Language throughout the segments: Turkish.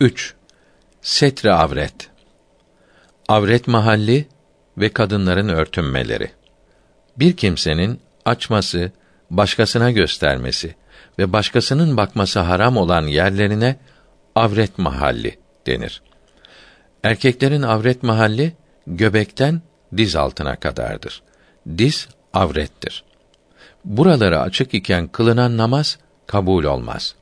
3. Setre avret. Avret mahalli ve kadınların örtünmeleri. Bir kimsenin açması, başkasına göstermesi ve başkasının bakması haram olan yerlerine avret mahalli denir. Erkeklerin avret mahalli göbekten diz altına kadardır. Diz avrettir. Buraları açık iken kılınan namaz kabul olmaz.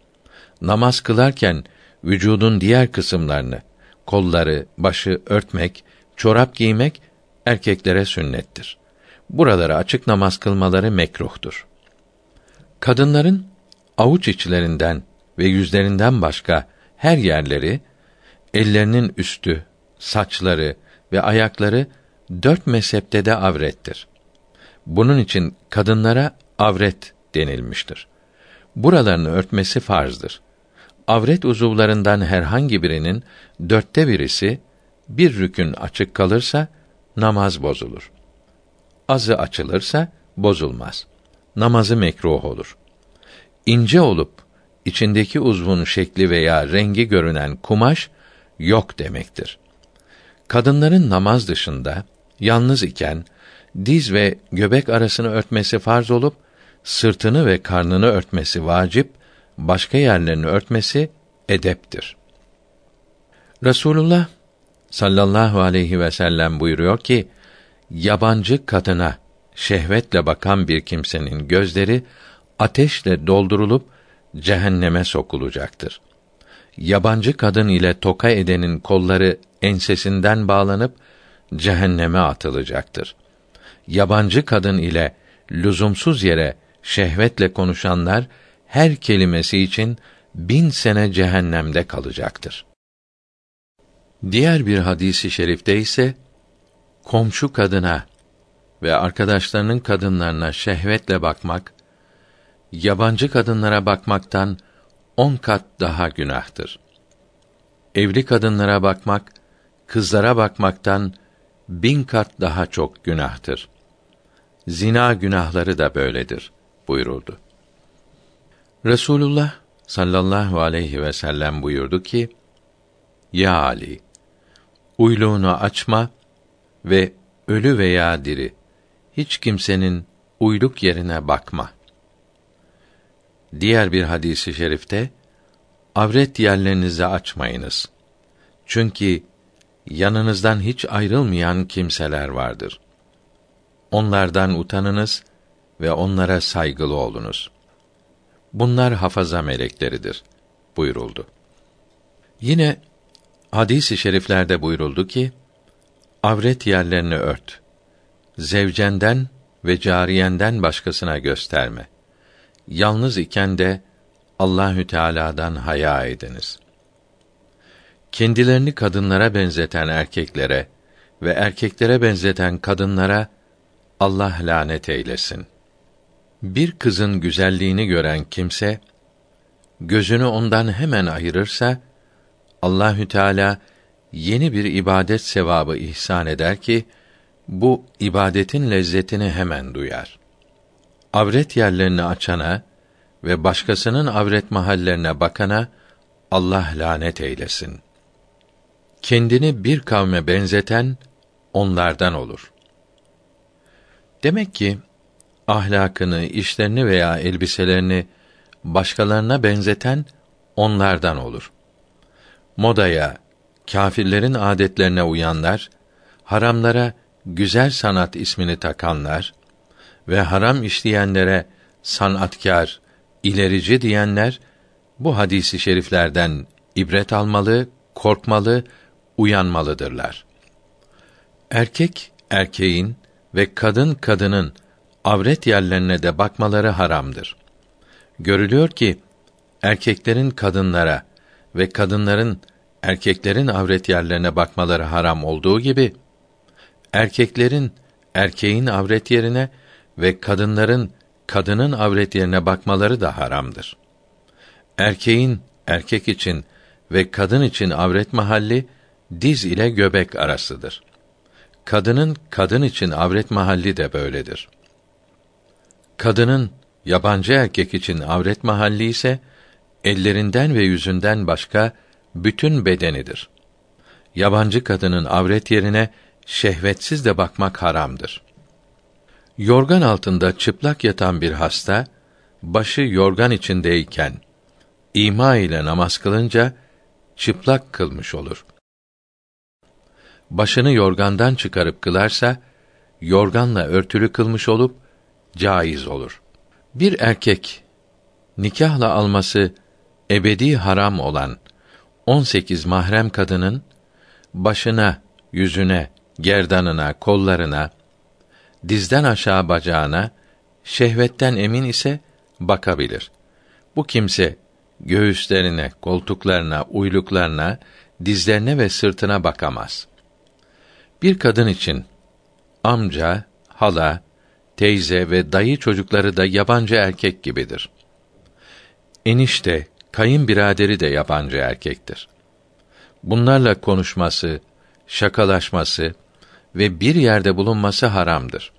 Namaz kılarken vücudun diğer kısımlarını, kolları, başı örtmek, çorap giymek erkeklere sünnettir. Buraları açık namaz kılmaları mekruhtur. Kadınların avuç içlerinden ve yüzlerinden başka her yerleri, ellerinin üstü, saçları ve ayakları dört mezhepte de avrettir. Bunun için kadınlara avret denilmiştir. Buralarını örtmesi farzdır. Avret uzuvlarından herhangi birinin dörtte birisi bir rükün açık kalırsa namaz bozulur. Azı açılırsa bozulmaz. Namazı mekruh olur. İnce olup içindeki uzvun şekli veya rengi görünen kumaş yok demektir. Kadınların namaz dışında yalnız iken diz ve göbek arasını örtmesi farz olup sırtını ve karnını örtmesi vacip, başka yerlerini örtmesi edeptir. Resulullah sallallahu aleyhi ve sellem buyuruyor ki yabancı kadına şehvetle bakan bir kimsenin gözleri ateşle doldurulup cehenneme sokulacaktır. Yabancı kadın ile toka edenin kolları ensesinden bağlanıp cehenneme atılacaktır. Yabancı kadın ile lüzumsuz yere şehvetle konuşanlar her kelimesi için bin sene cehennemde kalacaktır. Diğer bir hadisi şerifte ise komşu kadına ve arkadaşlarının kadınlarına şehvetle bakmak yabancı kadınlara bakmaktan on kat daha günahtır. Evli kadınlara bakmak kızlara bakmaktan bin kat daha çok günahtır. Zina günahları da böyledir buyuruldu. Resulullah sallallahu aleyhi ve sellem buyurdu ki: Ya Ali, uyluğunu açma ve ölü veya diri hiç kimsenin uyluk yerine bakma. Diğer bir hadisi şerifte avret yerlerinizi açmayınız. Çünkü yanınızdan hiç ayrılmayan kimseler vardır. Onlardan utanınız ve onlara saygılı olunuz. Bunlar hafaza melekleridir buyuruldu. Yine hadis-i şeriflerde buyuruldu ki avret yerlerini ört. Zevcenden ve cariyenden başkasına gösterme. Yalnız iken de Allahü Teala'dan haya ediniz. Kendilerini kadınlara benzeten erkeklere ve erkeklere benzeten kadınlara Allah lanet eylesin. Bir kızın güzelliğini gören kimse gözünü ondan hemen ayırırsa Allahü Teala yeni bir ibadet sevabı ihsan eder ki bu ibadetin lezzetini hemen duyar. Avret yerlerini açana ve başkasının avret mahallerine bakana Allah lanet eylesin. Kendini bir kavme benzeten onlardan olur. Demek ki ahlakını, işlerini veya elbiselerini başkalarına benzeten onlardan olur. Modaya, kâfirlerin adetlerine uyanlar, haramlara güzel sanat ismini takanlar ve haram işleyenlere sanatkar, ilerici diyenler bu hadisi şeriflerden ibret almalı, korkmalı, uyanmalıdırlar. Erkek erkeğin ve kadın kadının avret yerlerine de bakmaları haramdır. Görülüyor ki erkeklerin kadınlara ve kadınların erkeklerin avret yerlerine bakmaları haram olduğu gibi erkeklerin erkeğin avret yerine ve kadınların kadının avret yerine bakmaları da haramdır. Erkeğin erkek için ve kadın için avret mahalli diz ile göbek arasıdır. Kadının kadın için avret mahalli de böyledir. Kadının yabancı erkek için avret mahalli ise ellerinden ve yüzünden başka bütün bedenidir. Yabancı kadının avret yerine şehvetsiz de bakmak haramdır. Yorgan altında çıplak yatan bir hasta, başı yorgan içindeyken ima ile namaz kılınca çıplak kılmış olur. Başını yorgandan çıkarıp kılarsa yorganla örtülü kılmış olup caiz olur. Bir erkek nikahla alması ebedi haram olan 18 mahrem kadının başına, yüzüne, gerdanına, kollarına, dizden aşağı bacağına şehvetten emin ise bakabilir. Bu kimse göğüslerine, koltuklarına, uyluklarına, dizlerine ve sırtına bakamaz. Bir kadın için amca, hala, teyze ve dayı çocukları da yabancı erkek gibidir. Enişte, kayınbiraderi de yabancı erkektir. Bunlarla konuşması, şakalaşması ve bir yerde bulunması haramdır.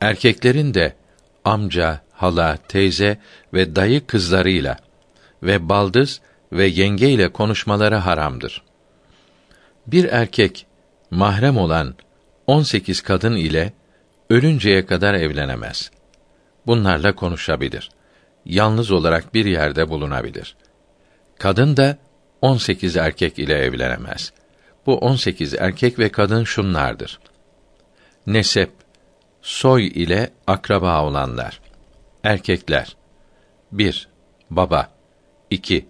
Erkeklerin de amca, hala, teyze ve dayı kızlarıyla ve baldız ve yenge ile konuşmaları haramdır. Bir erkek mahrem olan 18 kadın ile ölünceye kadar evlenemez. Bunlarla konuşabilir. Yalnız olarak bir yerde bulunabilir. Kadın da 18 erkek ile evlenemez. Bu 18 erkek ve kadın şunlardır. Nesep, soy ile akraba olanlar. Erkekler. 1. Baba. 2.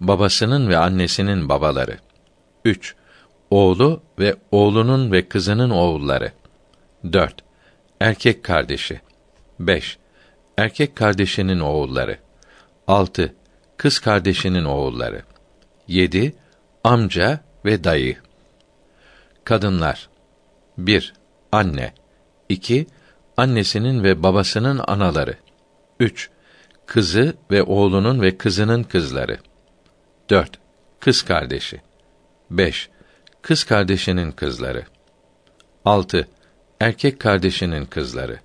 Babasının ve annesinin babaları. 3. Oğlu ve oğlunun ve kızının oğulları. 4. Erkek kardeşi. 5. Erkek kardeşinin oğulları. 6. Kız kardeşinin oğulları. 7. Amca ve dayı. Kadınlar. 1. Anne. 2. Annesinin ve babasının anaları. 3. Kızı ve oğlunun ve kızının kızları. 4. Kız kardeşi. 5. Kız kardeşinin kızları. 6. Erkek kardeşinin kızları.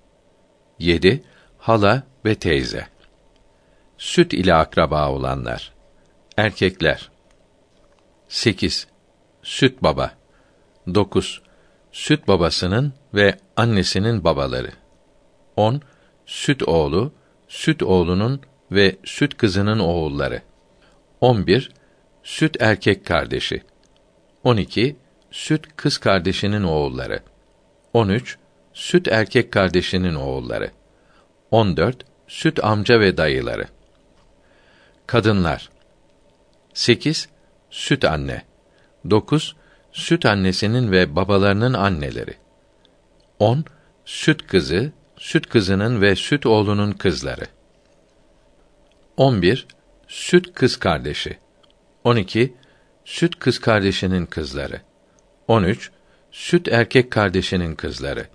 7. Hala ve teyze. Süt ile akraba olanlar. Erkekler. 8. Süt baba. 9. Süt babasının ve annesinin babaları. 10. Süt oğlu, süt oğlunun ve süt kızının oğulları. 11. Süt erkek kardeşi. 12. Süt kız kardeşinin oğulları. 13. Süt erkek kardeşinin oğulları. 14. Süt amca ve dayıları. Kadınlar. 8. Süt anne. 9. Süt annesinin ve babalarının anneleri. 10. Süt kızı, süt kızının ve süt oğlunun kızları. 11. Süt kız kardeşi. 12. Süt kız kardeşinin kızları. 13. Süt erkek kardeşinin kızları.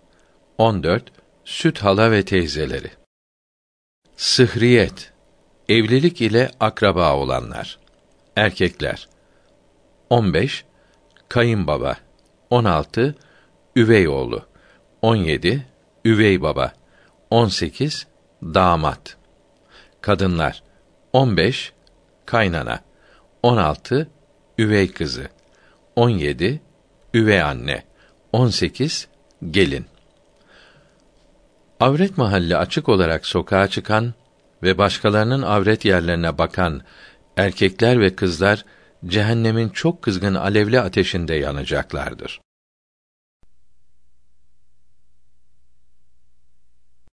14. Süt hala ve teyzeleri. Sıhriyet. Evlilik ile akraba olanlar. Erkekler. 15. Kayınbaba. 16. Üvey oğlu. 17. Üvey baba. 18. Damat. Kadınlar. 15. Kaynana. 16. Üvey kızı. 17. Üvey anne. 18. Gelin. Avret mahalli açık olarak sokağa çıkan ve başkalarının avret yerlerine bakan erkekler ve kızlar cehennemin çok kızgın alevli ateşinde yanacaklardır.